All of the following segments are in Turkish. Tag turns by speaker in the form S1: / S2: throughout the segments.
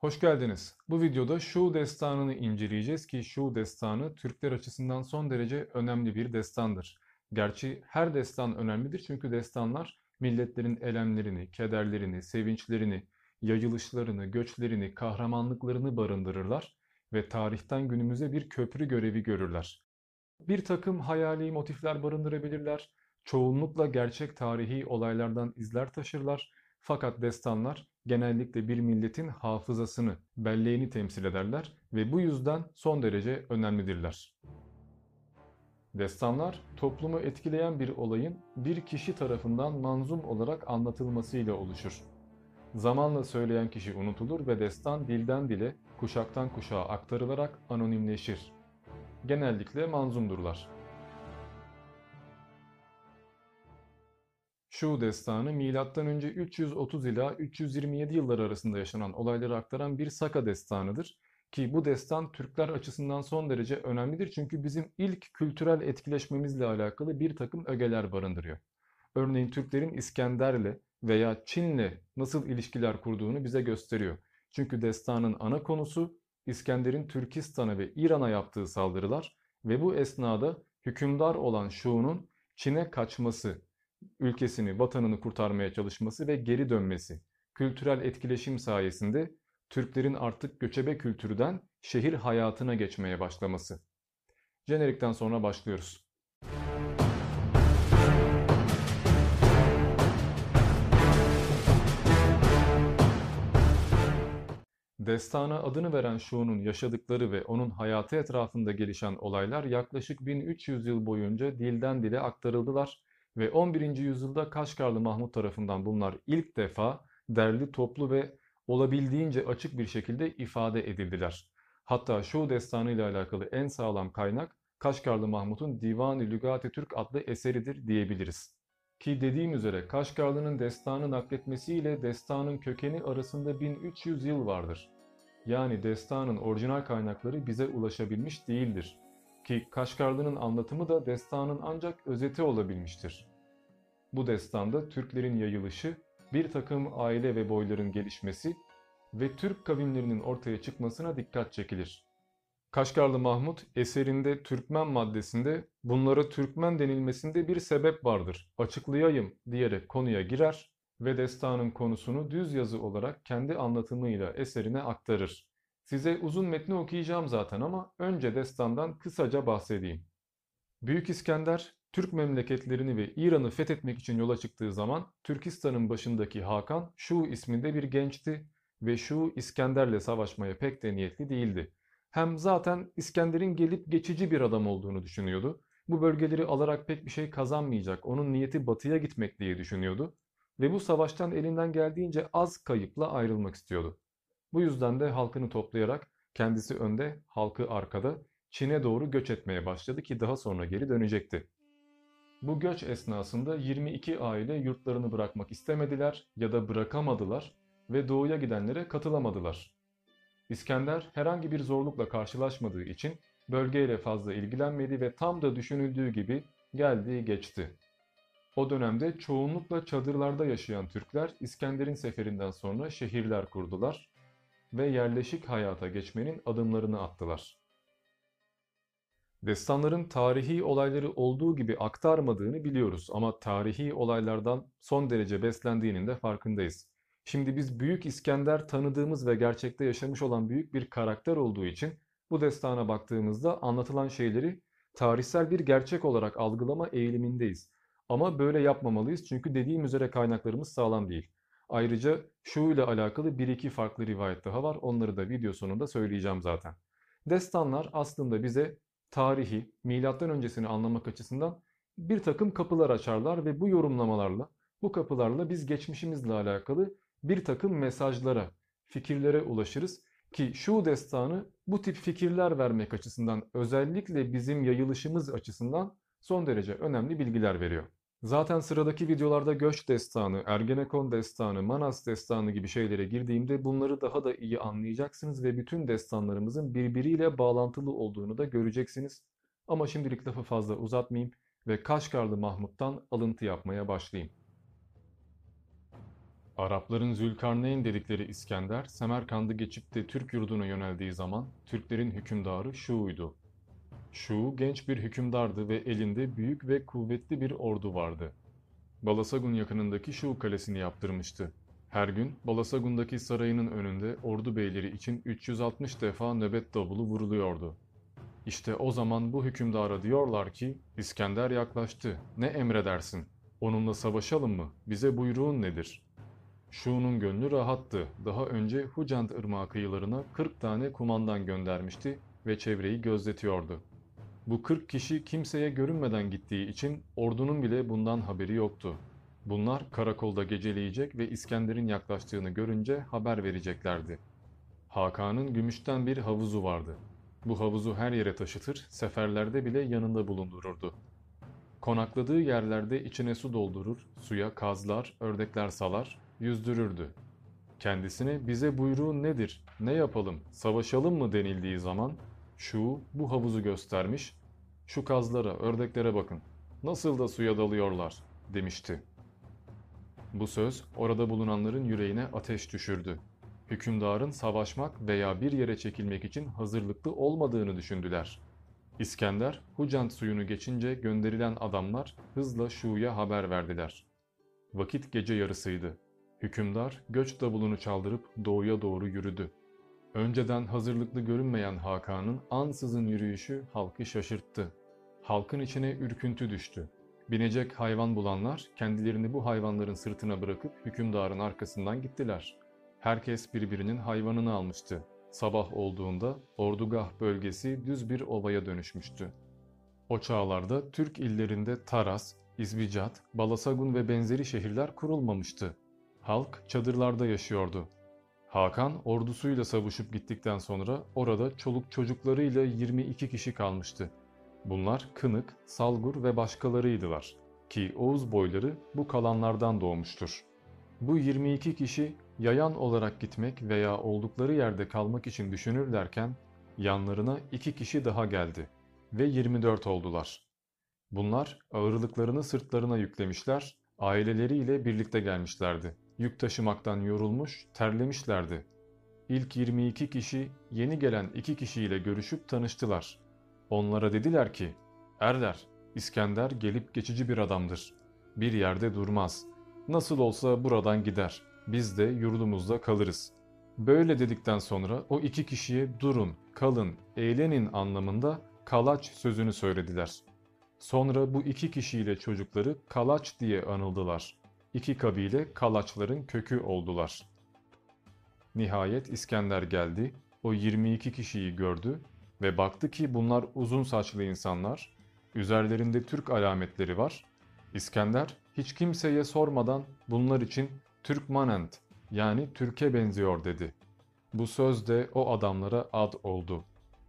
S1: Hoş geldiniz. Bu videoda Şu destanını inceleyeceğiz ki Şu destanı Türkler açısından son derece önemli bir destandır. Gerçi her destan önemlidir çünkü destanlar milletlerin elemlerini, kederlerini, sevinçlerini, yayılışlarını, göçlerini, kahramanlıklarını barındırırlar ve tarihten günümüze bir köprü görevi görürler. Bir takım hayali motifler barındırabilirler, çoğunlukla gerçek tarihi olaylardan izler taşırlar fakat destanlar genellikle bir milletin hafızasını, belleğini temsil ederler ve bu yüzden son derece önemlidirler. Destanlar, toplumu etkileyen bir olayın bir kişi tarafından manzum olarak anlatılmasıyla oluşur. Zamanla söyleyen kişi unutulur ve destan dilden dile, kuşaktan kuşağa aktarılarak anonimleşir. Genellikle manzumdurlar. Şu destanı M.Ö. 330 ila 327 yılları arasında yaşanan olayları aktaran bir Saka destanıdır. Ki bu destan Türkler açısından son derece önemlidir çünkü bizim ilk kültürel etkileşmemizle alakalı bir takım ögeler barındırıyor. Örneğin Türklerin İskender'le veya Çin'le nasıl ilişkiler kurduğunu bize gösteriyor. Çünkü destanın ana konusu İskender'in Türkistan'a ve İran'a yaptığı saldırılar ve bu esnada hükümdar olan Şu'nun Çin'e kaçması, ülkesini, vatanını kurtarmaya çalışması ve geri dönmesi. Kültürel etkileşim sayesinde Türklerin artık göçebe kültürden şehir hayatına geçmeye başlaması. Jenerikten sonra başlıyoruz. Destana adını veren Şu'nun yaşadıkları ve onun hayatı etrafında gelişen olaylar yaklaşık 1300 yıl boyunca dilden dile aktarıldılar ve 11. yüzyılda Kaşgarlı Mahmut tarafından bunlar ilk defa derli toplu ve olabildiğince açık bir şekilde ifade edildiler. Hatta şu destanı ile alakalı en sağlam kaynak Kaşgarlı Mahmut'un Divan-ı Lügat-ı Türk adlı eseridir diyebiliriz. Ki dediğim üzere Kaşgarlı'nın destanı nakletmesiyle destanın kökeni arasında 1300 yıl vardır. Yani destanın orijinal kaynakları bize ulaşabilmiş değildir. Ki Kaşgarlı'nın anlatımı da destanın ancak özeti olabilmiştir. Bu destanda Türklerin yayılışı, bir takım aile ve boyların gelişmesi ve Türk kavimlerinin ortaya çıkmasına dikkat çekilir. Kaşgarlı Mahmut eserinde Türkmen maddesinde bunlara Türkmen denilmesinde bir sebep vardır, açıklayayım diyerek konuya girer ve destanın konusunu düz yazı olarak kendi anlatımıyla eserine aktarır. Size uzun metni okuyacağım zaten ama önce destandan kısaca bahsedeyim. Büyük İskender Türk memleketlerini ve İran'ı fethetmek için yola çıktığı zaman Türkistan'ın başındaki Hakan Şu isminde bir gençti ve Şu İskender'le savaşmaya pek de niyetli değildi. Hem zaten İskender'in gelip geçici bir adam olduğunu düşünüyordu. Bu bölgeleri alarak pek bir şey kazanmayacak, onun niyeti batıya gitmek diye düşünüyordu. Ve bu savaştan elinden geldiğince az kayıpla ayrılmak istiyordu. Bu yüzden de halkını toplayarak kendisi önde, halkı arkada Çin'e doğru göç etmeye başladı ki daha sonra geri dönecekti. Bu göç esnasında 22 aile yurtlarını bırakmak istemediler ya da bırakamadılar ve doğuya gidenlere katılamadılar. İskender herhangi bir zorlukla karşılaşmadığı için bölgeyle fazla ilgilenmedi ve tam da düşünüldüğü gibi geldi geçti. O dönemde çoğunlukla çadırlarda yaşayan Türkler İskender'in seferinden sonra şehirler kurdular ve yerleşik hayata geçmenin adımlarını attılar. Destanların tarihi olayları olduğu gibi aktarmadığını biliyoruz ama tarihi olaylardan son derece beslendiğinin de farkındayız. Şimdi biz Büyük İskender tanıdığımız ve gerçekte yaşamış olan büyük bir karakter olduğu için bu destana baktığımızda anlatılan şeyleri tarihsel bir gerçek olarak algılama eğilimindeyiz. Ama böyle yapmamalıyız çünkü dediğim üzere kaynaklarımız sağlam değil. Ayrıca şu ile alakalı bir iki farklı rivayet daha var. Onları da video sonunda söyleyeceğim zaten. Destanlar aslında bize tarihi, milattan öncesini anlamak açısından bir takım kapılar açarlar ve bu yorumlamalarla, bu kapılarla biz geçmişimizle alakalı bir takım mesajlara, fikirlere ulaşırız ki şu destanı bu tip fikirler vermek açısından özellikle bizim yayılışımız açısından son derece önemli bilgiler veriyor. Zaten sıradaki videolarda Göç Destanı, Ergenekon Destanı, Manas Destanı gibi şeylere girdiğimde bunları daha da iyi anlayacaksınız ve bütün destanlarımızın birbiriyle bağlantılı olduğunu da göreceksiniz. Ama şimdilik lafı fazla uzatmayayım ve Kaşgarlı Mahmut'tan alıntı yapmaya başlayayım. Arapların Zülkarneyn dedikleri İskender, Semerkand'ı geçip de Türk yurduna yöneldiği zaman Türklerin hükümdarı Şu'ydu. Şu genç bir hükümdardı ve elinde büyük ve kuvvetli bir ordu vardı. Balasagun yakınındaki Şu kalesini yaptırmıştı. Her gün Balasagun'daki sarayının önünde ordu beyleri için 360 defa nöbet davulu vuruluyordu. İşte o zaman bu hükümdara diyorlar ki, İskender yaklaştı, ne emredersin? Onunla savaşalım mı? Bize buyruğun nedir? Şu'nun gönlü rahattı. Daha önce Hucent ırmağı kıyılarına 40 tane kumandan göndermişti ve çevreyi gözletiyordu. Bu 40 kişi kimseye görünmeden gittiği için ordunun bile bundan haberi yoktu. Bunlar karakolda geceleyecek ve İskender'in yaklaştığını görünce haber vereceklerdi. Hakan'ın gümüşten bir havuzu vardı. Bu havuzu her yere taşıtır, seferlerde bile yanında bulundururdu. Konakladığı yerlerde içine su doldurur, suya kazlar, ördekler salar, yüzdürürdü. Kendisine bize buyruğun nedir, ne yapalım, savaşalım mı denildiği zaman şu bu havuzu göstermiş, şu kazlara, ördeklere bakın, nasıl da suya dalıyorlar demişti. Bu söz orada bulunanların yüreğine ateş düşürdü. Hükümdarın savaşmak veya bir yere çekilmek için hazırlıklı olmadığını düşündüler. İskender, Hucant suyunu geçince gönderilen adamlar hızla Şu'ya haber verdiler. Vakit gece yarısıydı. Hükümdar göç davulunu çaldırıp doğuya doğru yürüdü. Önceden hazırlıklı görünmeyen Hakan'ın ansızın yürüyüşü halkı şaşırttı. Halkın içine ürküntü düştü. Binecek hayvan bulanlar kendilerini bu hayvanların sırtına bırakıp hükümdarın arkasından gittiler. Herkes birbirinin hayvanını almıştı. Sabah olduğunda Ordugah bölgesi düz bir ovaya dönüşmüştü. O çağlarda Türk illerinde Taras, İzbicat, Balasagun ve benzeri şehirler kurulmamıştı. Halk çadırlarda yaşıyordu. Hakan ordusuyla savuşup gittikten sonra orada çoluk çocuklarıyla 22 kişi kalmıştı. Bunlar Kınık, Salgur ve başkalarıydılar ki Oğuz boyları bu kalanlardan doğmuştur. Bu 22 kişi yayan olarak gitmek veya oldukları yerde kalmak için düşünürlerken yanlarına iki kişi daha geldi ve 24 oldular. Bunlar ağırlıklarını sırtlarına yüklemişler, aileleriyle birlikte gelmişlerdi. Yük taşımaktan yorulmuş, terlemişlerdi. İlk 22 kişi yeni gelen iki kişiyle görüşüp tanıştılar. Onlara dediler ki, Erler, İskender gelip geçici bir adamdır. Bir yerde durmaz. Nasıl olsa buradan gider. Biz de yurdumuzda kalırız. Böyle dedikten sonra o iki kişiye durun, kalın, eğlenin anlamında kalaç sözünü söylediler. Sonra bu iki kişiyle çocukları kalaç diye anıldılar. İki kabile kalaçların kökü oldular. Nihayet İskender geldi, o 22 kişiyi gördü ve baktı ki bunlar uzun saçlı insanlar, üzerlerinde Türk alametleri var. İskender hiç kimseye sormadan bunlar için Türkmanent yani Türk'e benziyor dedi. Bu söz de o adamlara ad oldu.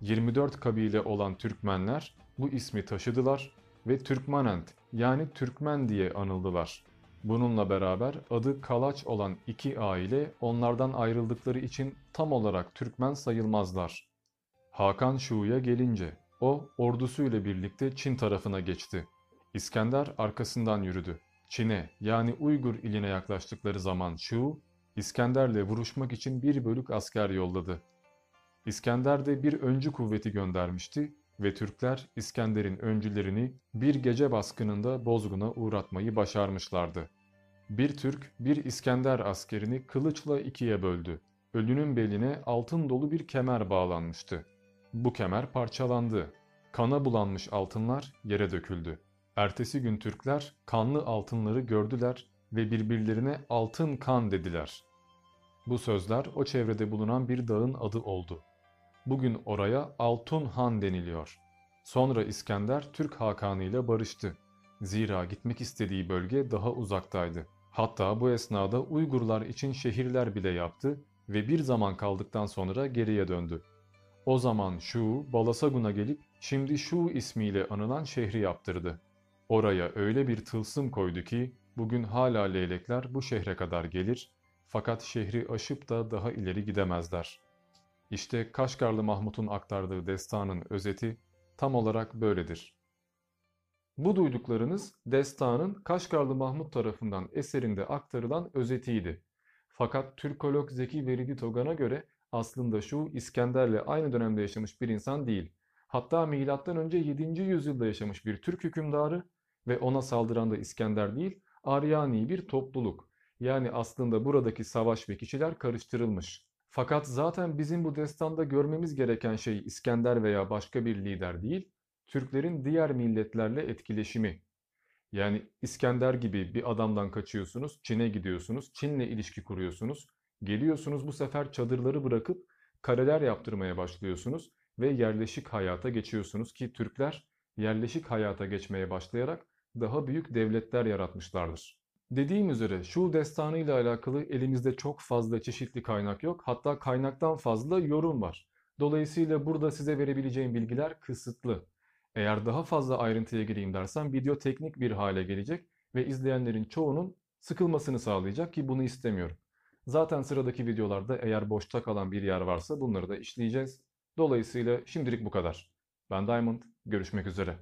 S1: 24 kabile olan Türkmenler bu ismi taşıdılar ve Türkmanent yani Türkmen diye anıldılar. Bununla beraber adı Kalaç olan iki aile onlardan ayrıldıkları için tam olarak Türkmen sayılmazlar. Hakan Şu'ya gelince o ordusuyla birlikte Çin tarafına geçti. İskender arkasından yürüdü. Çin'e yani Uygur iline yaklaştıkları zaman Şu, İskender'le vuruşmak için bir bölük asker yolladı. İskender de bir öncü kuvveti göndermişti ve Türkler İskender'in öncülerini bir gece baskınında bozguna uğratmayı başarmışlardı. Bir Türk bir İskender askerini kılıçla ikiye böldü. Ölünün beline altın dolu bir kemer bağlanmıştı. Bu kemer parçalandı. Kana bulanmış altınlar yere döküldü. Ertesi gün Türkler kanlı altınları gördüler ve birbirlerine altın kan dediler. Bu sözler o çevrede bulunan bir dağın adı oldu. Bugün oraya Altun Han deniliyor. Sonra İskender Türk Hakanı ile barıştı. Zira gitmek istediği bölge daha uzaktaydı. Hatta bu esnada Uygurlar için şehirler bile yaptı ve bir zaman kaldıktan sonra geriye döndü. O zaman Şu, Balasagun'a gelip şimdi Şu ismiyle anılan şehri yaptırdı. Oraya öyle bir tılsım koydu ki bugün hala leylekler bu şehre kadar gelir fakat şehri aşıp da daha ileri gidemezler. İşte Kaşgarlı Mahmut'un aktardığı destanın özeti tam olarak böyledir. Bu duyduklarınız destanın Kaşgarlı Mahmut tarafından eserinde aktarılan özetiydi. Fakat Türkolog Zeki Veridi Togan'a göre aslında Şu İskender'le aynı dönemde yaşamış bir insan değil. Hatta M.Ö. 7. yüzyılda yaşamış bir Türk hükümdarı ve ona saldıran da İskender değil, Aryani bir topluluk. Yani aslında buradaki savaş ve kişiler karıştırılmış. Fakat zaten bizim bu destanda görmemiz gereken şey İskender veya başka bir lider değil, Türklerin diğer milletlerle etkileşimi. Yani İskender gibi bir adamdan kaçıyorsunuz, Çin'e gidiyorsunuz, Çin'le ilişki kuruyorsunuz. Geliyorsunuz bu sefer çadırları bırakıp kaleler yaptırmaya başlıyorsunuz ve yerleşik hayata geçiyorsunuz ki Türkler yerleşik hayata geçmeye başlayarak daha büyük devletler yaratmışlardır. Dediğim üzere şu destanı ile alakalı elimizde çok fazla çeşitli kaynak yok. Hatta kaynaktan fazla yorum var. Dolayısıyla burada size verebileceğim bilgiler kısıtlı. Eğer daha fazla ayrıntıya gireyim dersem video teknik bir hale gelecek ve izleyenlerin çoğunun sıkılmasını sağlayacak ki bunu istemiyorum. Zaten sıradaki videolarda eğer boşta kalan bir yer varsa bunları da işleyeceğiz. Dolayısıyla şimdilik bu kadar. Ben Diamond, görüşmek üzere.